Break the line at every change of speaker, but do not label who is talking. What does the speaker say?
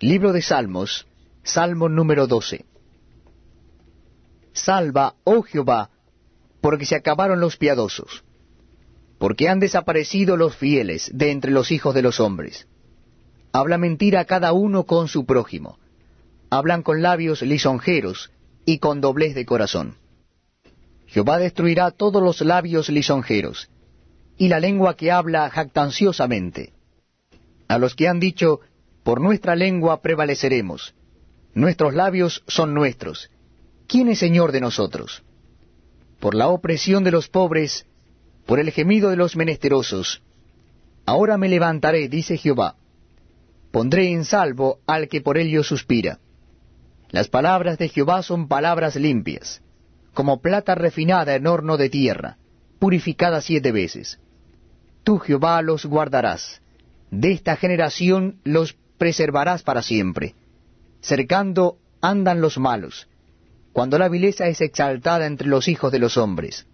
Libro de Salmos, Salmo número 12. Salva, oh Jehová, porque se acabaron los piadosos, porque han desaparecido los fieles de entre los hijos de los hombres. Habla mentira cada uno con su prójimo. Hablan con labios lisonjeros y con doblez de corazón. Jehová destruirá todos los labios lisonjeros, y la lengua que habla jactanciosamente. A los que han dicho, por nuestra lengua prevaleceremos, nuestros labios son nuestros, ¿quién es Señor de nosotros? Por la opresión de los pobres, por el gemido de los menesterosos, ahora me levantaré, dice Jehová, pondré en salvo al que por ello suspira. Las palabras de Jehová son palabras limpias, como plata refinada en horno de tierra, purificada siete veces. Tú, Jehová, los guardarás, de esta generación los preservarás para siempre. Cercando andan los malos, cuando la vileza es exaltada entre los hijos de los hombres.